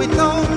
we know.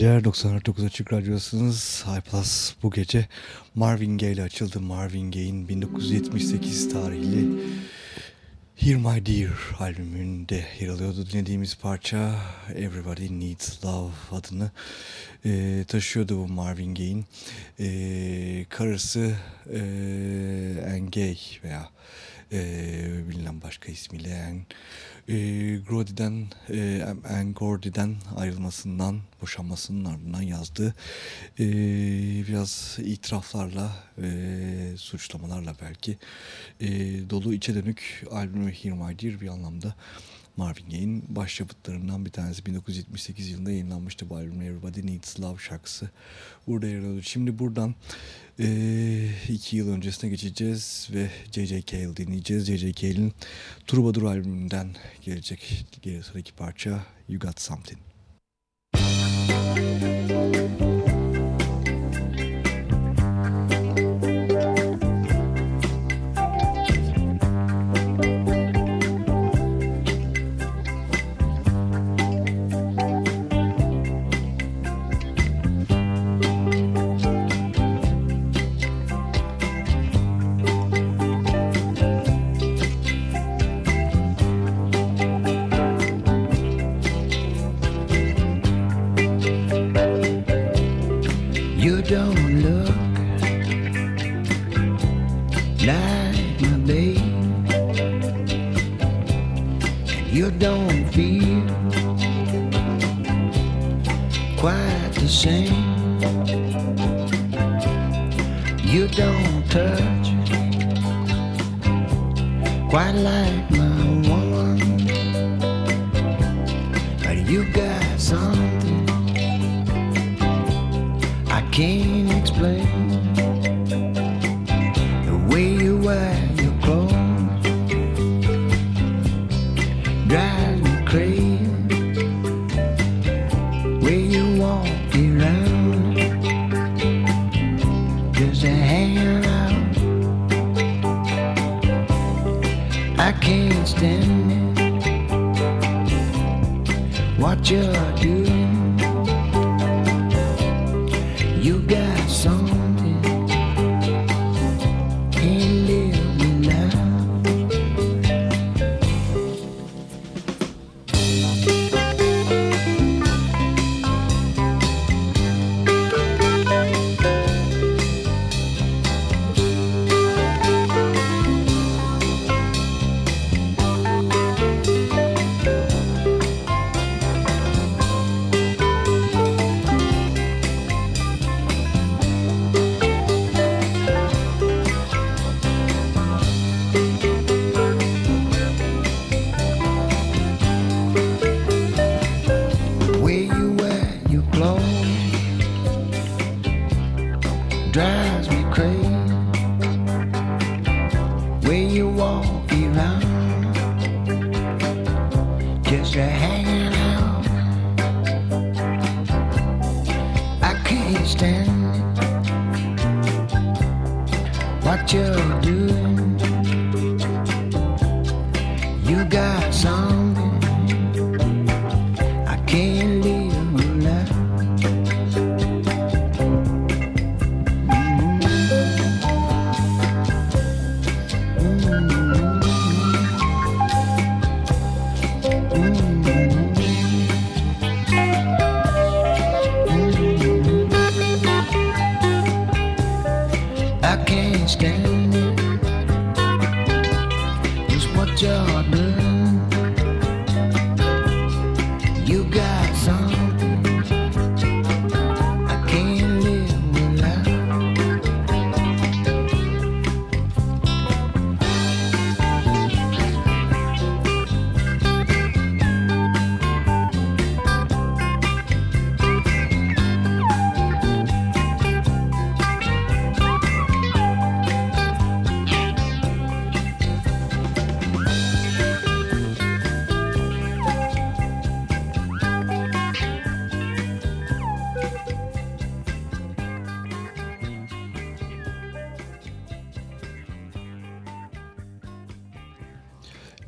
Geceler 99 Açık Radyosu'nuz. High Plus bu gece Marvin Gaye ile açıldı. Marvin Gaye'in 1978 tarihli Hear My Dear albümünde yer alıyordu. Dinlediğimiz parça Everybody Needs Love adını e, taşıyordu bu Marvin Gaye'in. E, karısı e, Anne Gay veya e, bilinen başka ismiyle Anne e, Grody'den, e, Gordy'den ayrılmasından, boşanmasının ardından yazdığı e, biraz itiraflarla ve suçlamalarla belki e, dolu içe dönük albümü Hear My Dear bir anlamda Marvin Gaye'in başyapıtlarından bir tanesi. 1978 yılında yayınlanmıştı bu albüm Everybody Needs Love şarkısı burada yer alıyordu. Şimdi buradan e, iki yıl öncesine geçeceğiz ve J.J. Cale dinleyeceğiz. J.J. Cale'in Troubadour albümünden gelecek geri sıradaki parça You Got Something. You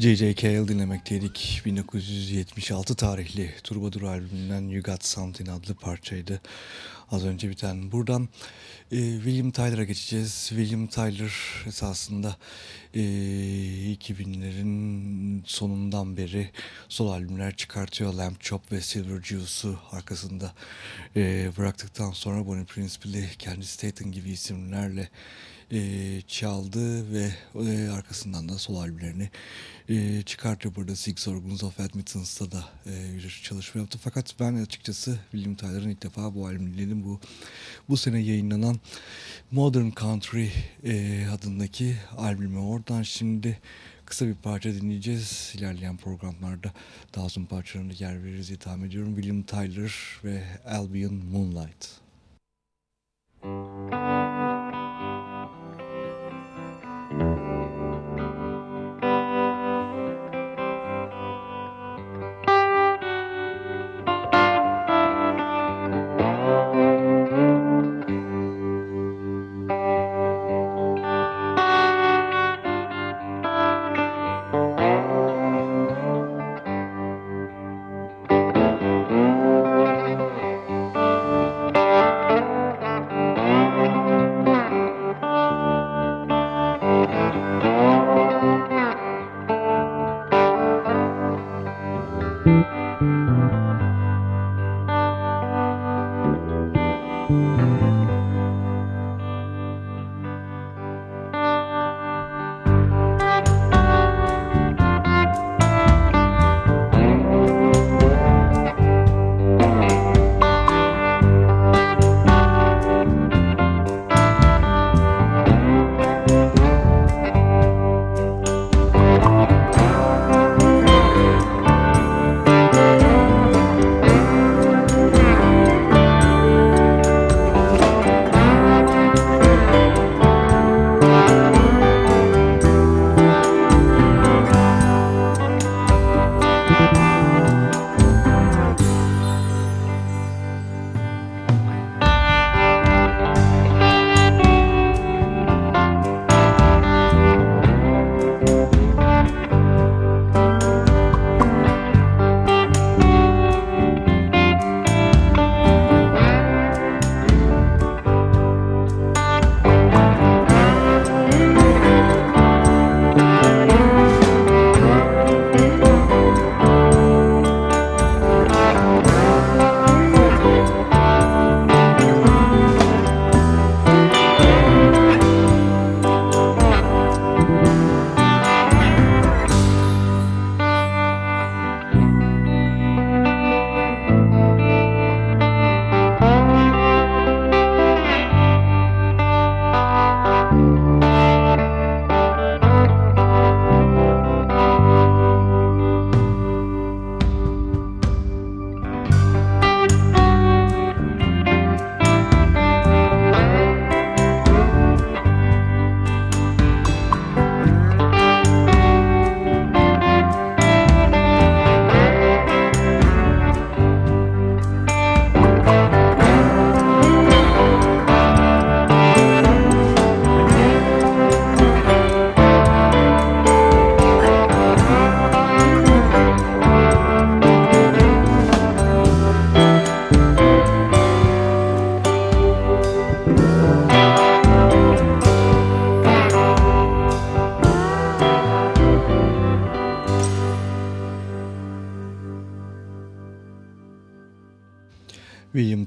J.J. Cale dinlemekteydik. 1976 tarihli Turbadur albümünden You Got Something adlı parçaydı. Az önce biten. Buradan e, William Tyler'a geçeceğiz. William Tyler esasında e, 2000'lerin sonundan beri sol albümler çıkartıyor. Lamb Chop ve Silver Juice'u arkasında e, bıraktıktan sonra Bonnie Principal'i kendi Staten gibi isimlerle e, çaldı ve e, arkasından da sol albümlerini e, çıkartıyor. Burada Six Organs of Admittance'da da e, bir çalışma yaptı. Fakat ben açıkçası William Tyler'ın ilk defa bu albümü dinledim. Bu, bu sene yayınlanan Modern Country e, adındaki albümü. Oradan şimdi kısa bir parça dinleyeceğiz. İlerleyen programlarda daha uzun parçalarına yer veririz diye tahmin ediyorum. William Tyler ve Albion Moonlight. Thank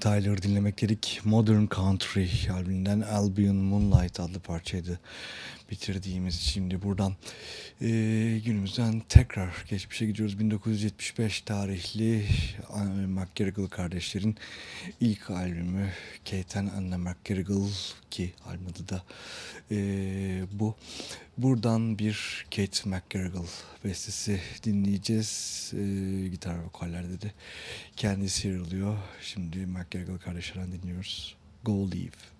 William Tyler dinlemek dedik. Modern Country albümünden Albion Moonlight adlı parçaydı bitirdiğimiz. Şimdi buradan e, günümüzden tekrar geçmişe gidiyoruz. 1975 tarihli McGarrigle kardeşlerin ilk albümü Kate and Anna McGarrigle ki albüm adı da e, bu. Buradan bir Kate McGarrigle bestesi dinleyeceğiz. E, gitar vokallerde de kendisi yer. Şimdi McGarrigle kardeşlerden dinliyoruz. Go Leave.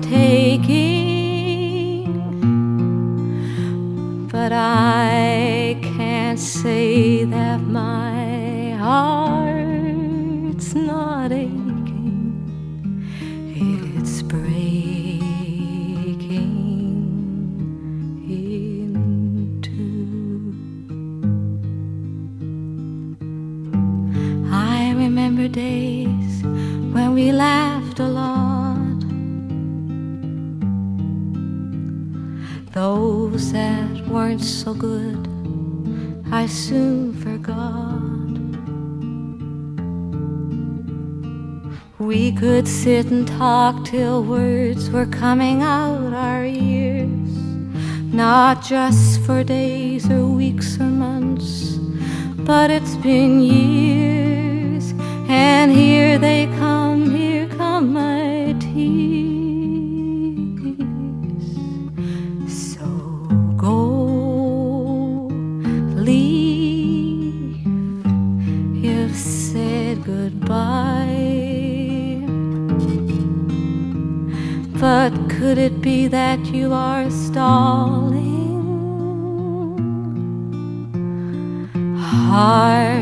Take it. Sit and talk till words were coming out our ears, not just for days or weeks or months, but it's been years, and here they come, here come my tears. Could it be that you are stalling? Hearts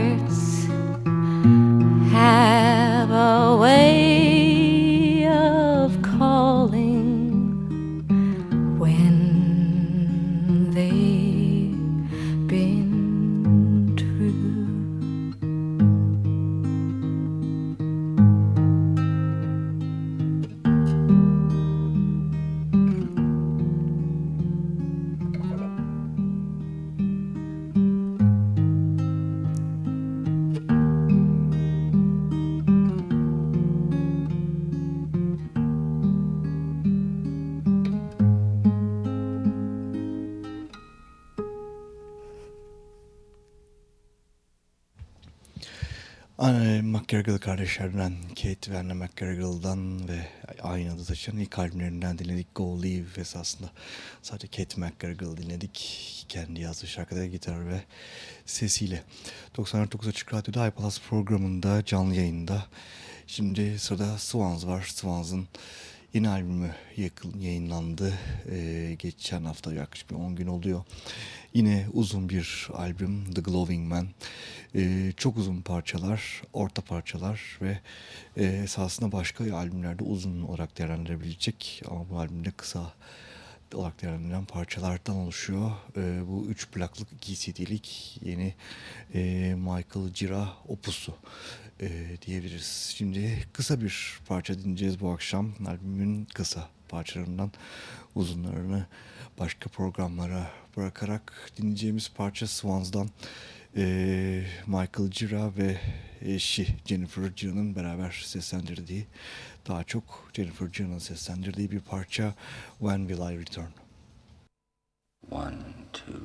Kardeşlerden Kate ve Anna McGarrigle'dan ve aynı adı taşıyan ilk albümlerinden dinledik Go Leave esasında. Sadece Kate McGarrigle dinledik. Kendi yazdığı şarkıda gitar ve sesiyle. 99 Açık Radyo'da iPlus programında canlı yayında. Şimdi sırada Swans var. Swans'ın yeni albümü yayınlandı. Ee, geçen hafta yaklaşık bir 10 gün oluyor. Yine uzun bir albüm The Glowing Man. Ee, çok uzun parçalar, orta parçalar ve e, esasında başka albümlerde uzun olarak değerlendirebilecek ama bu albümde kısa olarak değerlendirilen parçalardan oluşuyor. E, bu üç plaklık 2 CD'lik yeni e, Michael Gira opusu e, diyebiliriz. Şimdi kısa bir parça dinleyeceğiz bu akşam. Albümün kısa parçalarından uzunlarını başka programlara bırakarak dinleyeceğimiz parça Swans'dan Ee, Michael Cera ve eşi Jennifer Cena'nın beraber seslendirdiği, daha çok Jennifer Cena'nın seslendirdiği bir parça When Will I Return? One, two,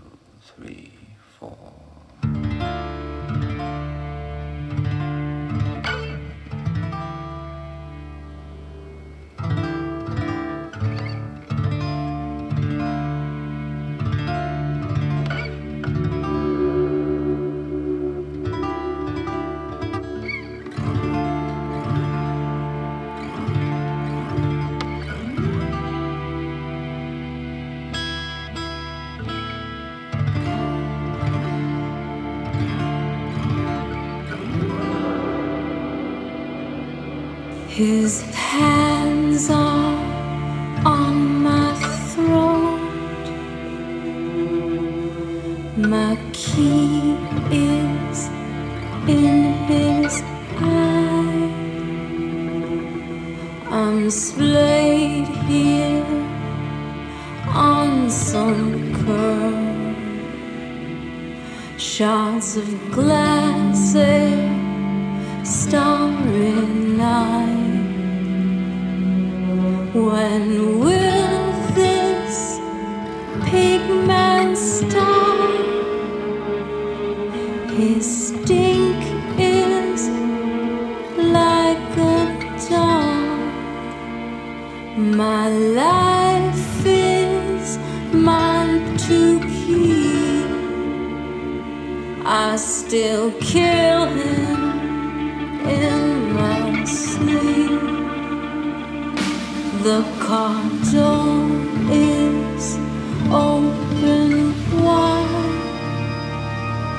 three, four. His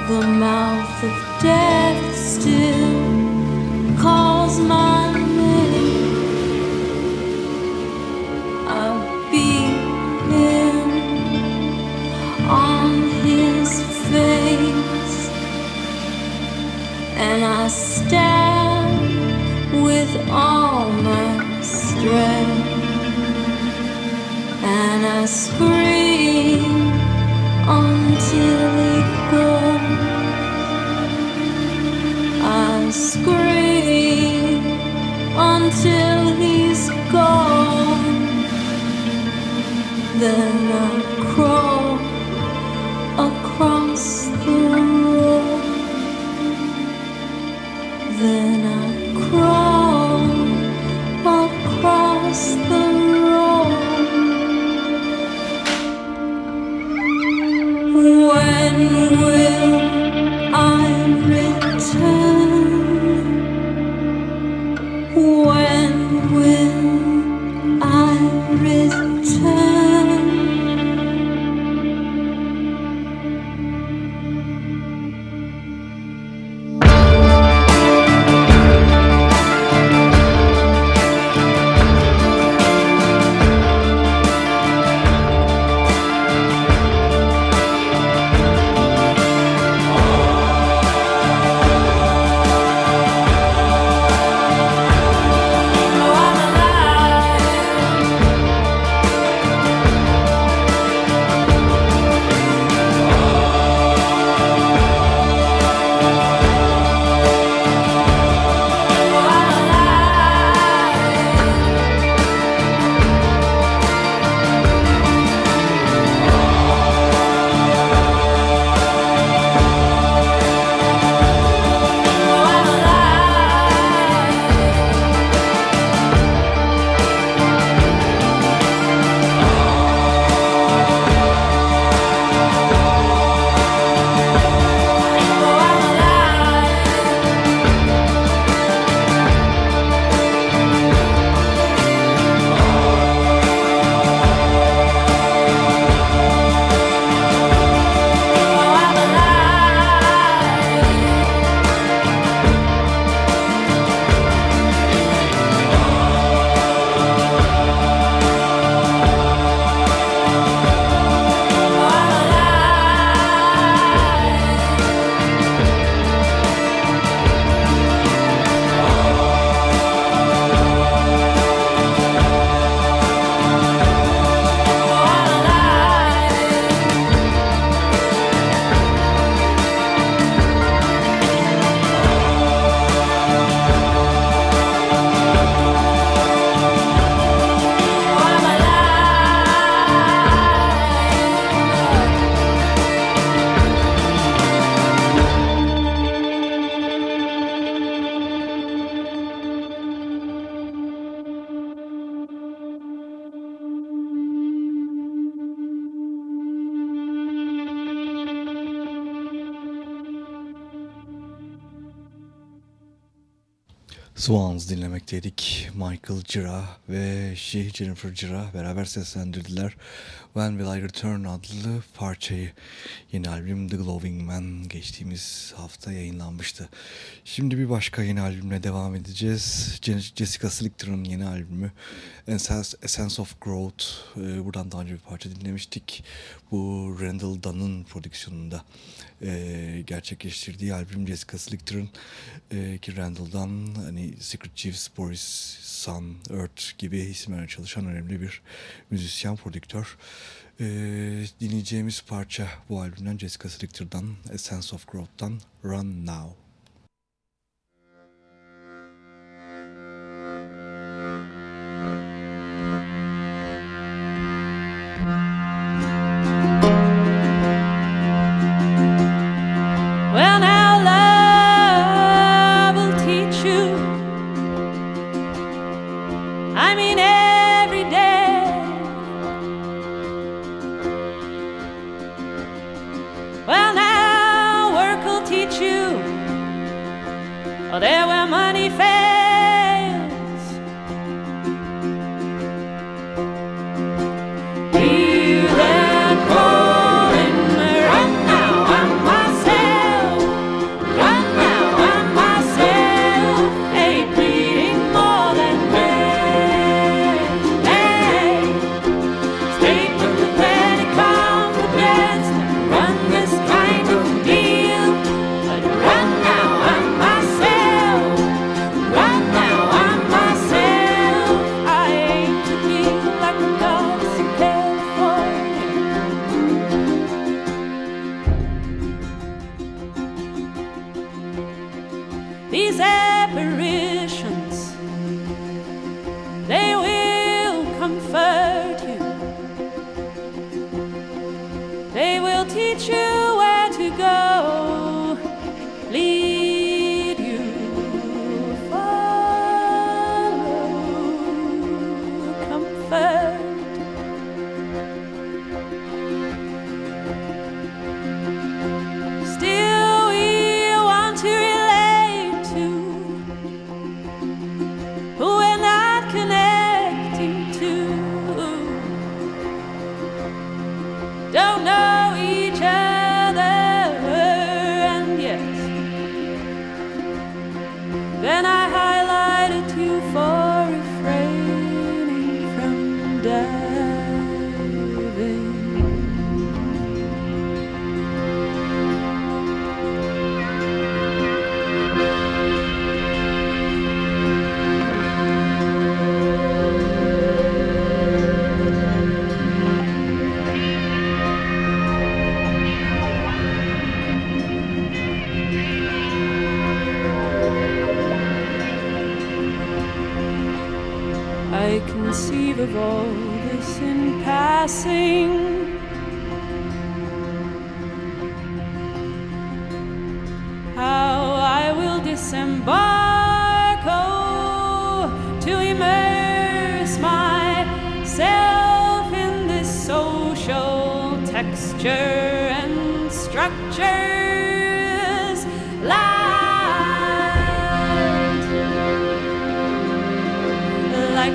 The mouth of death still calls my name. I beat him on his face and I stand with all my strength and I scream until until he's gone. Then Swans dinlemekteydik. Michael Cira ve şey Jennifer Cira beraber seslendirdiler. When Will I Return adlı parçayı. Yeni albüm The Glowing Man geçtiğimiz hafta yayınlanmıştı. Şimdi bir başka yeni albümle devam edeceğiz. Jessica Slicter'ın yeni albümü Essence of Growth. Ee, buradan daha önce bir parça dinlemiştik. Bu Randall Dunn'ın prodüksiyonunda e, gerçekleştirdiği albüm Jessica Slicter'ın e, ki Randall'dan hani Secret Chiefs, Boris, Sun, Earth gibi isimlerle çalışan önemli bir müzisyen, prodüktör. E, dinleyeceğimiz parça bu albümden Jessica Slicter'dan Essence of Growth'tan Run Now.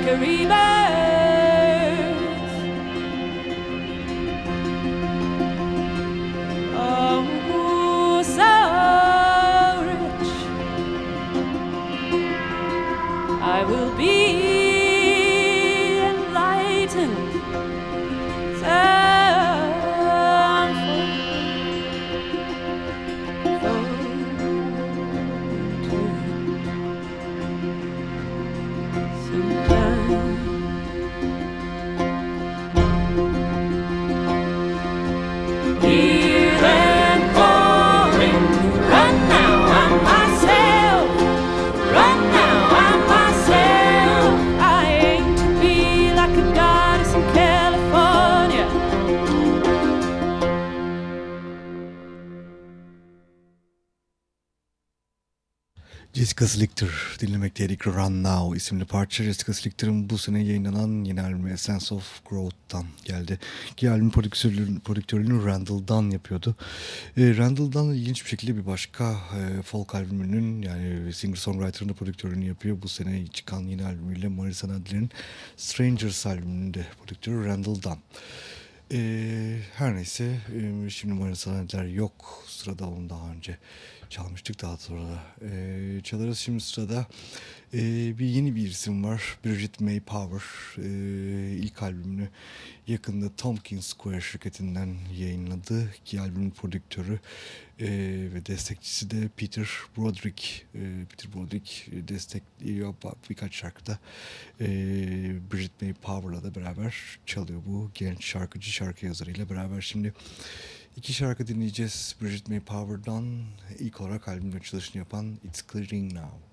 Caribbean. Dinlemekteydik Run Now isimli parça. Jessica Slichter'ın bu sene yayınlanan yeni albümü Sense of Growth'tan geldi. Ki albüm prodüktörlüğünü, Randall Dunn yapıyordu. E, Randall Dunn ilginç bir şekilde bir başka e, folk albümünün yani singer-songwriter'ın da prodüktörlüğünü yapıyor. Bu sene çıkan yeni albümüyle Marisa Nadler'in Strangers albümünün de prodüktörü Randall Dunn. E, her neyse e, şimdi Marisa Nadler yok. Sırada onu daha önce çalmıştık daha sonra da. E, çalarız şimdi sırada. E, bir yeni bir isim var. Bridget May Power. E, ilk albümünü yakında Tompkins Square şirketinden yayınladı. Ki albümün prodüktörü e, ve destekçisi de Peter Broderick. E, Peter Broderick destekliyor birkaç şarkıda. E, Bridget May Power'la da beraber çalıyor bu genç şarkıcı şarkı yazarıyla beraber. Şimdi İki şarkı dinleyeceğiz Bridget May Power'dan. ilk olarak albümün açılışını yapan It's Clearing Now.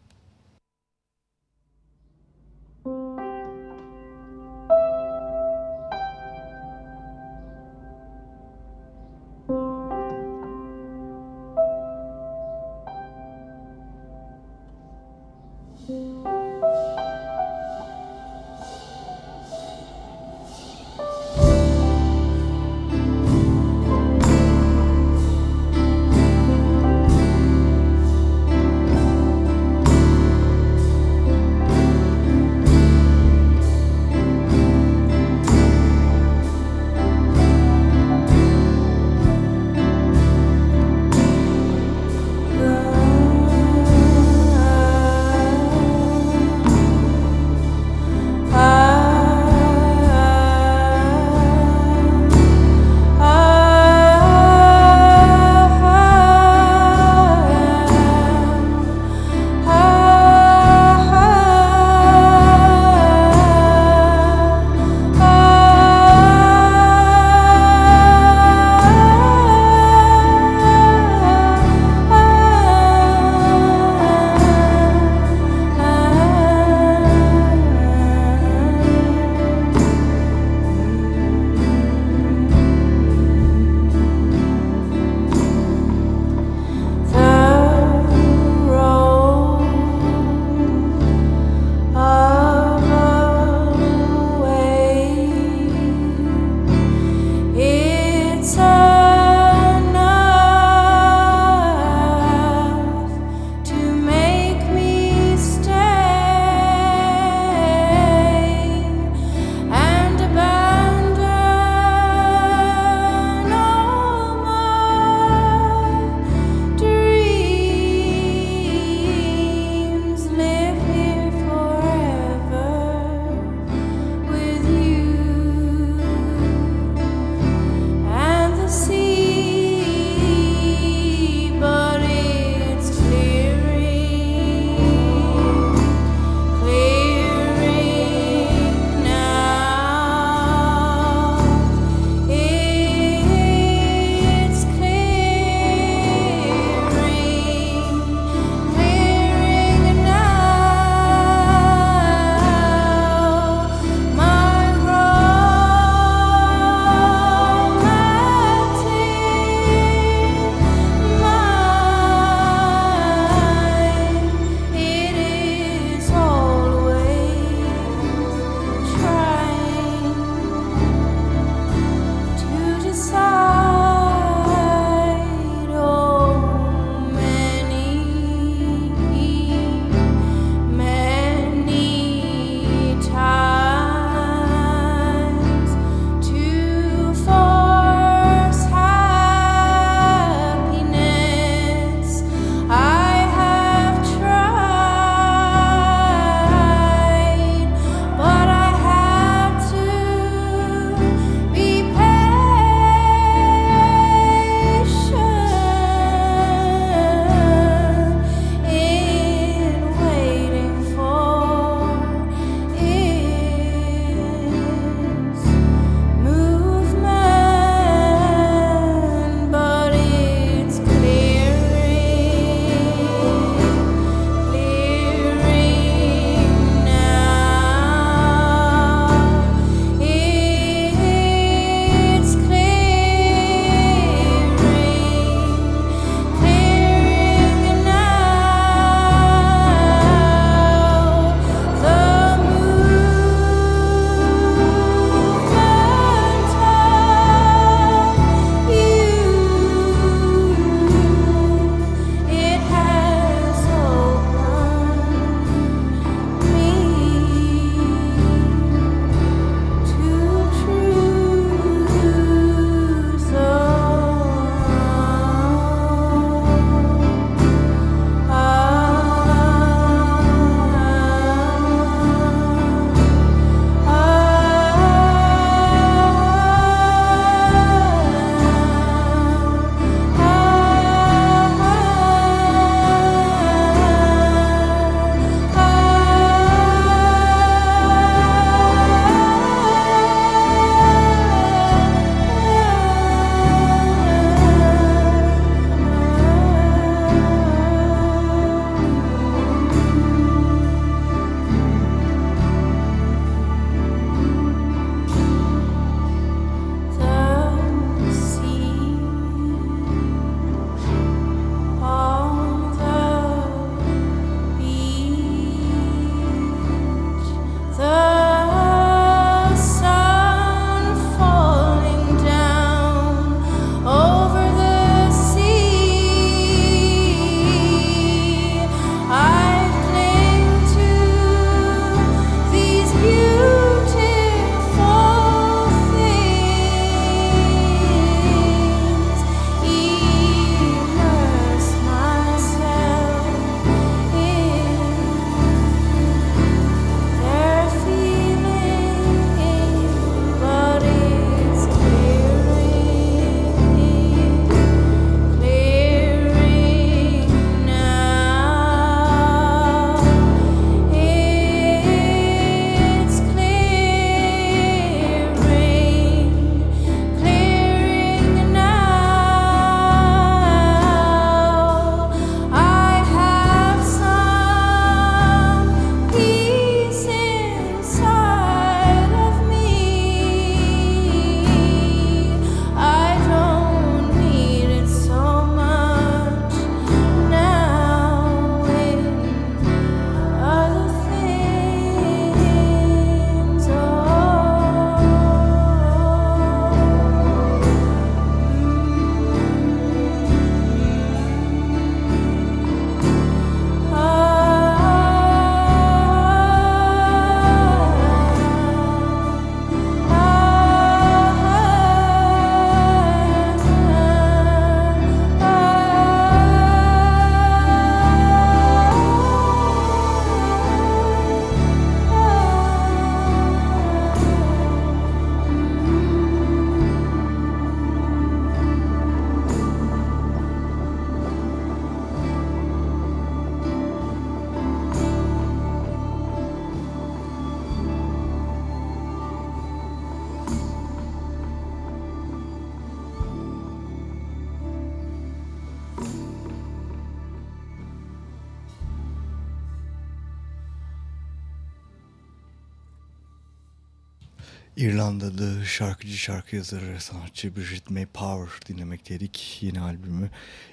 İrlandalı şarkıcı, şarkı yazarı, sanatçı Bridget May Power dinlemekteydik. Yeni albümü,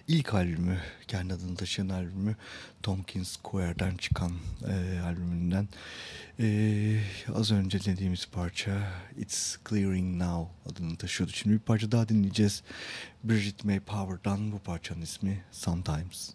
ilk albümü, kendi adını taşıyan albümü Tompkins Square'dan çıkan e, albümünden. E, az önce dediğimiz parça It's Clearing Now adını taşıyordu. Şimdi bir parça daha dinleyeceğiz. Bridget May Power'dan bu parçanın ismi Sometimes.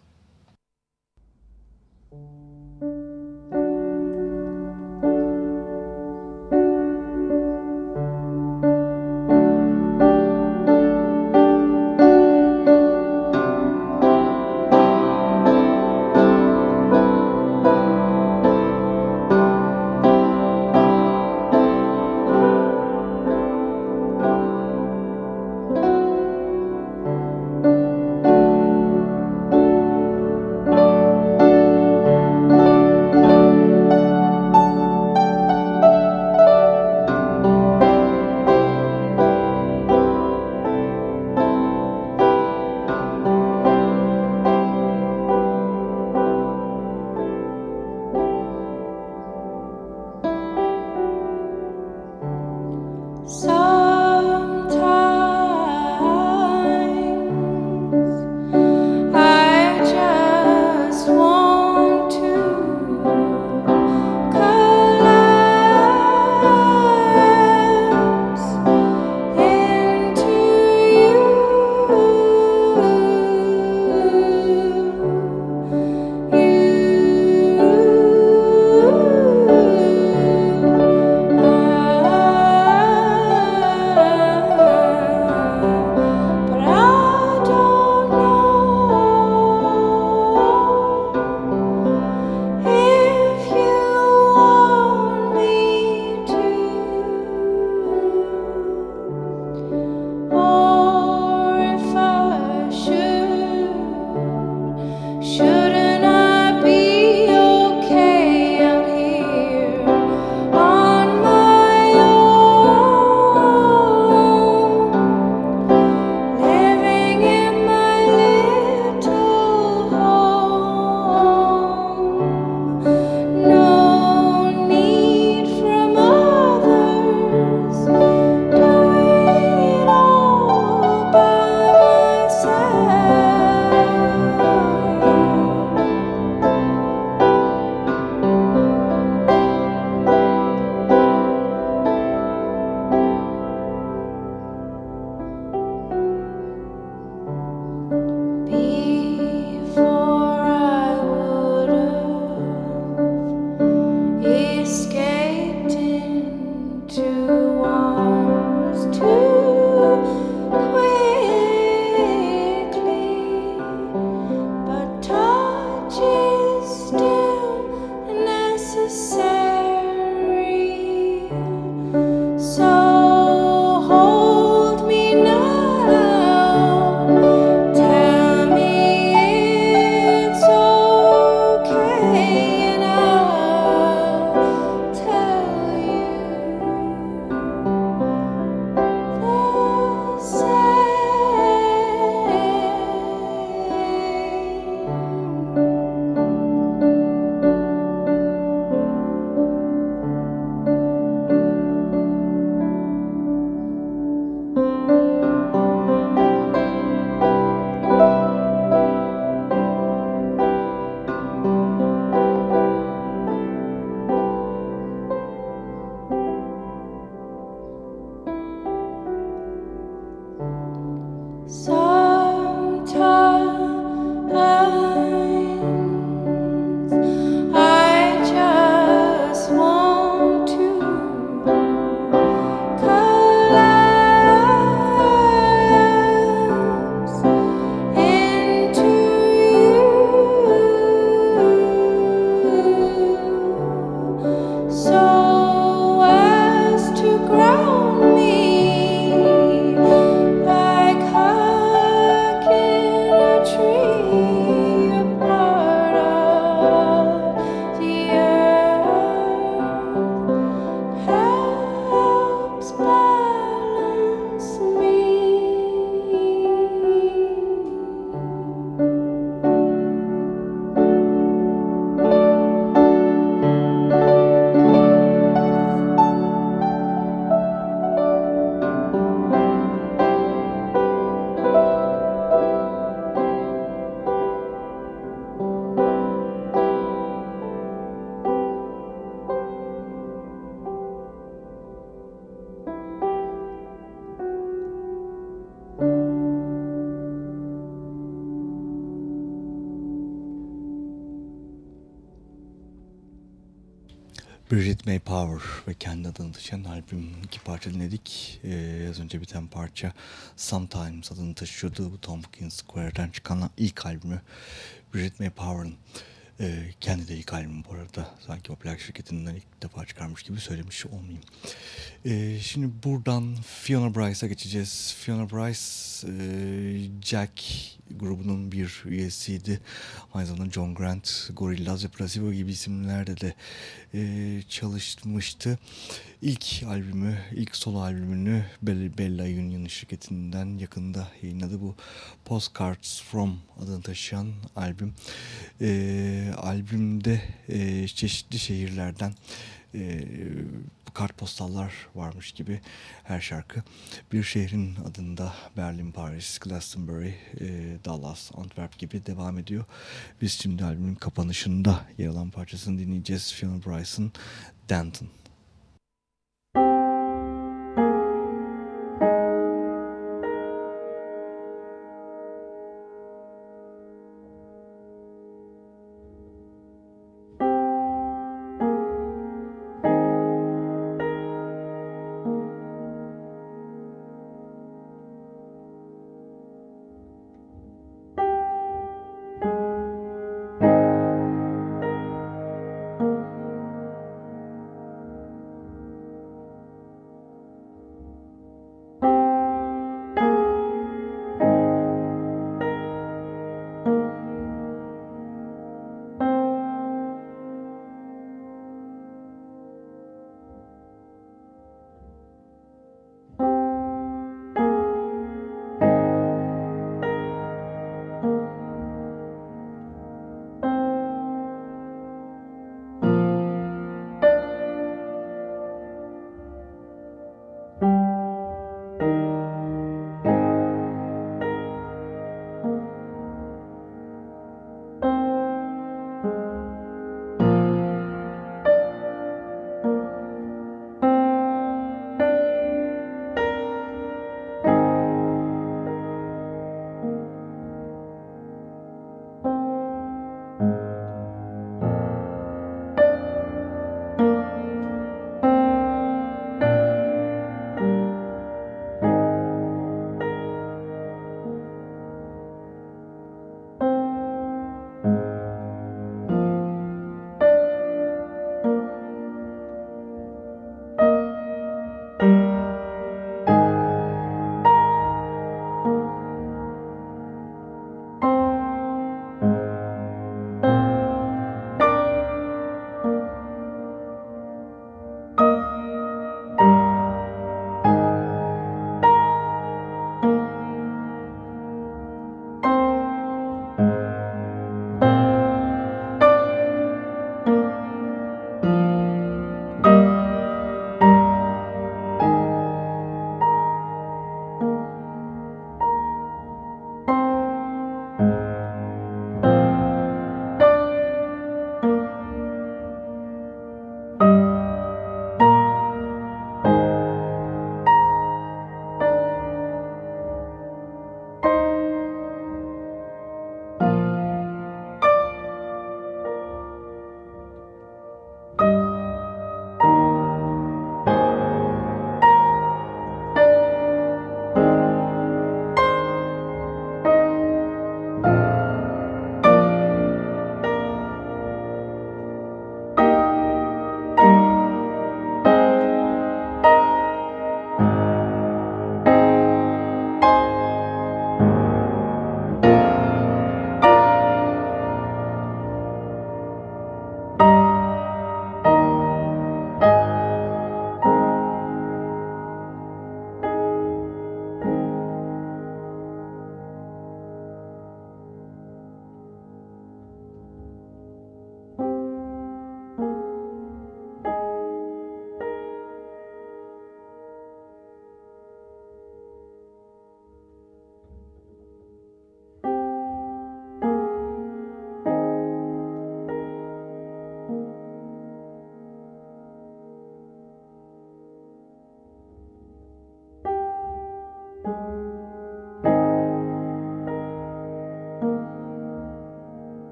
Bridget May Power ve kendi adını taşıyan albüm iki parça dinledik. Ee, az önce biten parça Sometimes adını taşıyordu. Bu Tompkins Square'den çıkan ilk albümü Bridget May Power'ın. Ee, kendi de ilk albüm bu arada. Sanki o plak şirketinden ilk defa çıkarmış gibi söylemiş olmayayım. Ee, şimdi buradan Fiona Bryce'a geçeceğiz. Fiona Bryce, e, Jack grubunun bir üyesiydi. Aynı zamanda John Grant, Gorillaz ve Placebo gibi isimlerde de e, çalışmıştı. İlk albümü, ilk solo albümünü Bella, Bella Union şirketinden yakında yayınladı. Bu Postcards From adını taşıyan albüm. E, albümde e, çeşitli şehirlerden e, kartpostallar varmış gibi her şarkı bir şehrin adında Berlin, Paris, Glastonbury, e, Dallas, Antwerp gibi devam ediyor. Biz şimdi albümün kapanışında yer alan parçasını dinleyeceğiz. Fiona Bryce'ın Danton.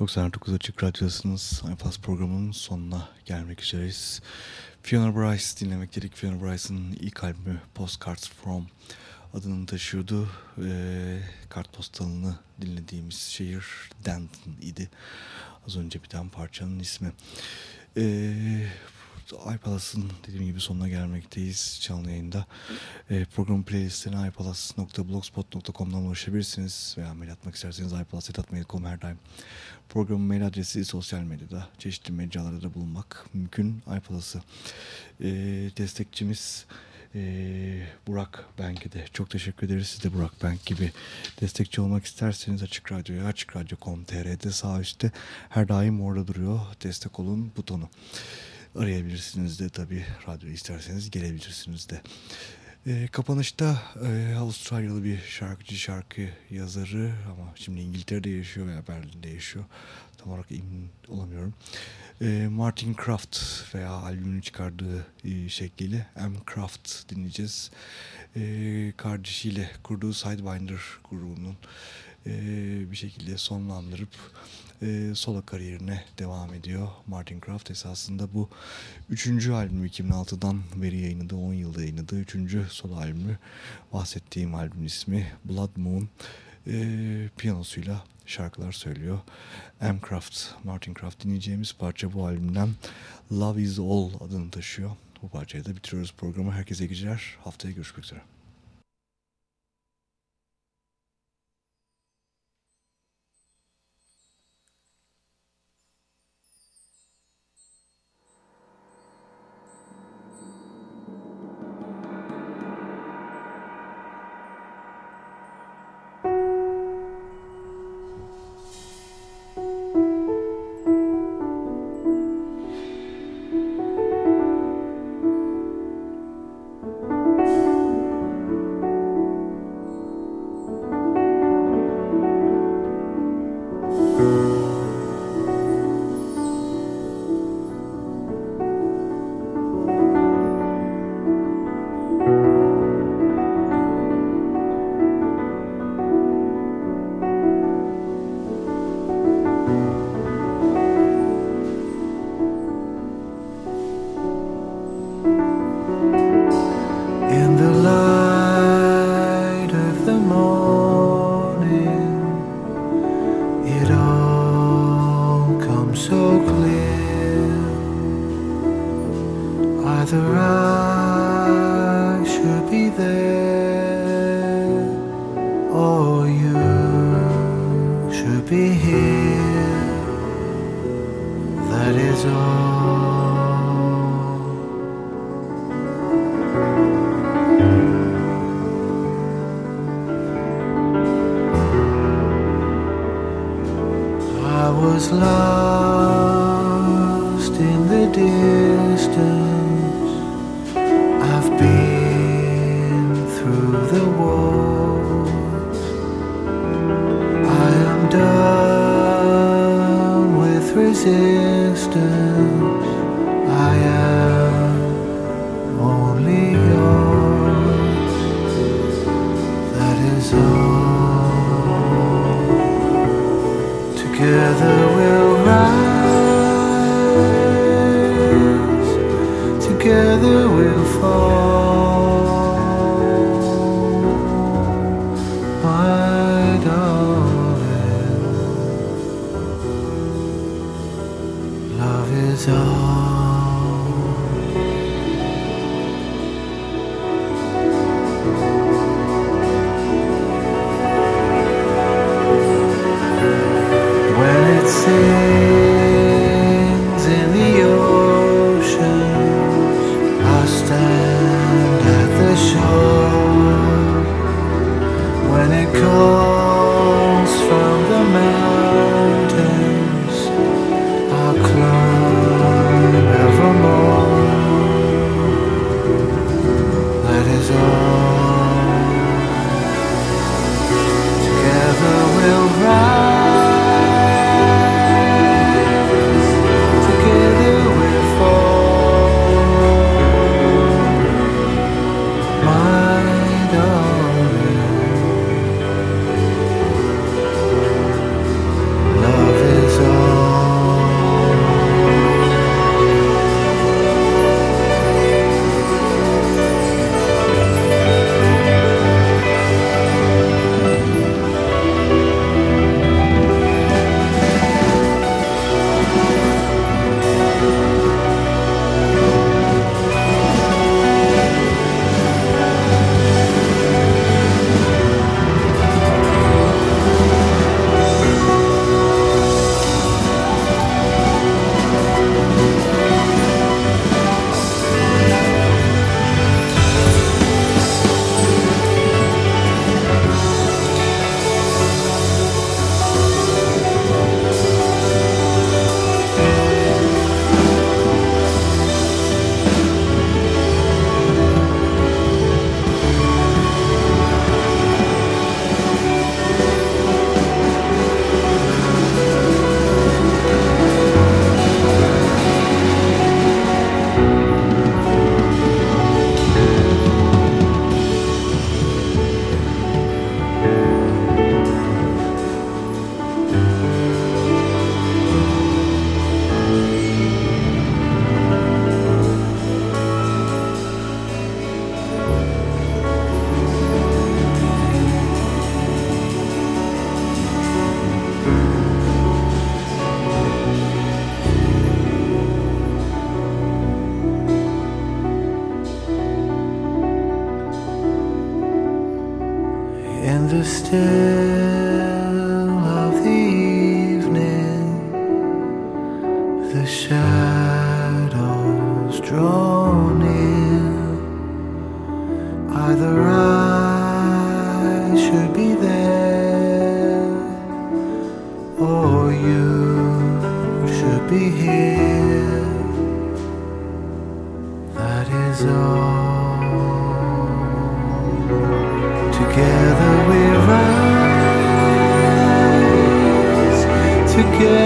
99 Açık Radyosu'nuz iPlus programının sonuna gelmek üzereyiz. Fiona Bryce dinlemek dedik. Fiona Bryce'ın ilk albümü Postcards From adını taşıyordu. E, kartpostalını dinlediğimiz şehir Denton idi. Az önce biten parçanın ismi. E, iPalas'ın dediğim gibi sonuna gelmekteyiz canlı yayında. E, programın playlistlerine ipalas.blogspot.com'dan ulaşabilirsiniz veya mail atmak isterseniz ipalas.mail.com her daim. Programın mail adresi sosyal medyada, çeşitli mecralarda da bulunmak mümkün. iPalas'ı e, destekçimiz e, Burak Bank'e de çok teşekkür ederiz. Siz de Burak Bank gibi destekçi olmak isterseniz Açık Radyo'ya açıkradyo.com.tr'de sağ üstte her daim orada duruyor. Destek olun butonu. Arayabilirsiniz de tabii radyo isterseniz gelebilirsiniz de. E, kapanışta e, Avustralyalı bir şarkıcı, şarkı yazarı ama şimdi İngiltere'de yaşıyor veya Berlin'de yaşıyor. Tam olarak emin olamıyorum. E, Martin Kraft veya albümünü çıkardığı e, şekliyle M. Kraft dinleyeceğiz. E, kardeşiyle kurduğu Sidewinder grubunun e, bir şekilde sonlandırıp e, solo kariyerine devam ediyor. Martin Kraft esasında bu üçüncü albümü 2006'dan beri yayınladığı 10 yılda yayınladığı üçüncü solo albümü bahsettiğim albümün ismi Blood Moon e, piyanosuyla şarkılar söylüyor. M. Kraft, Martin Kraft dinleyeceğimiz parça bu albümden Love Is All adını taşıyor. Bu parçayı da bitiriyoruz programı. Herkese geceler. Haftaya görüşmek üzere. sister. Together